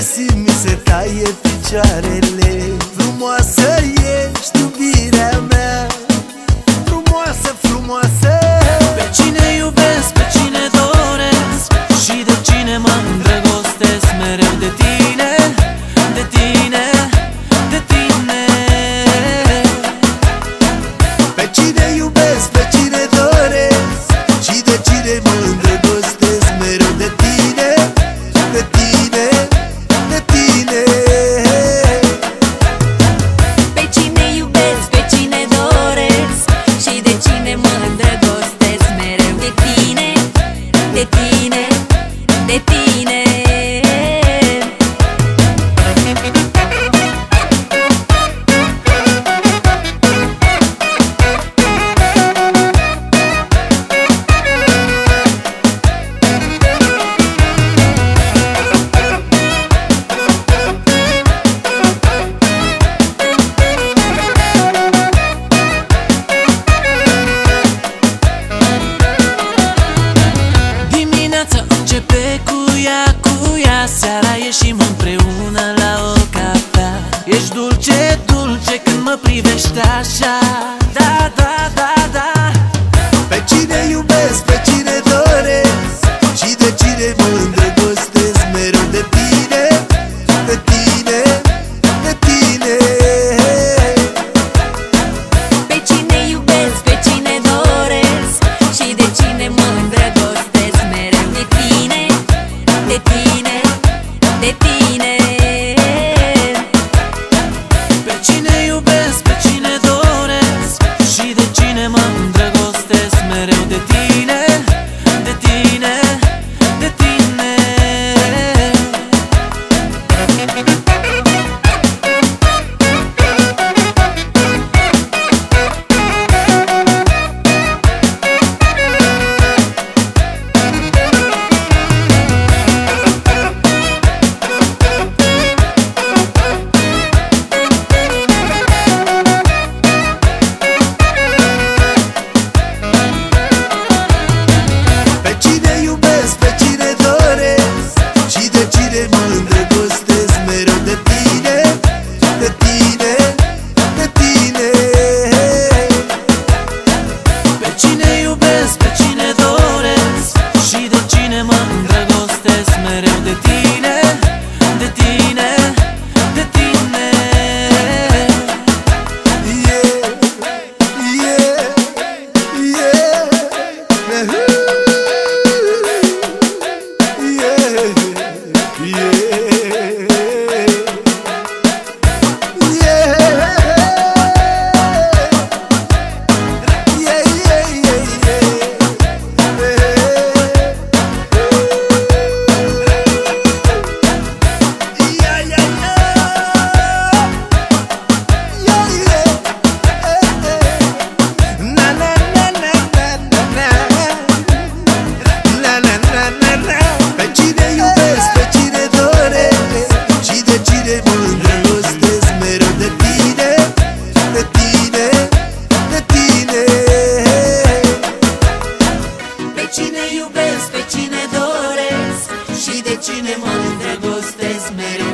găsit mi se taie picioarele Frumoasă de tine, de tine 心 China. made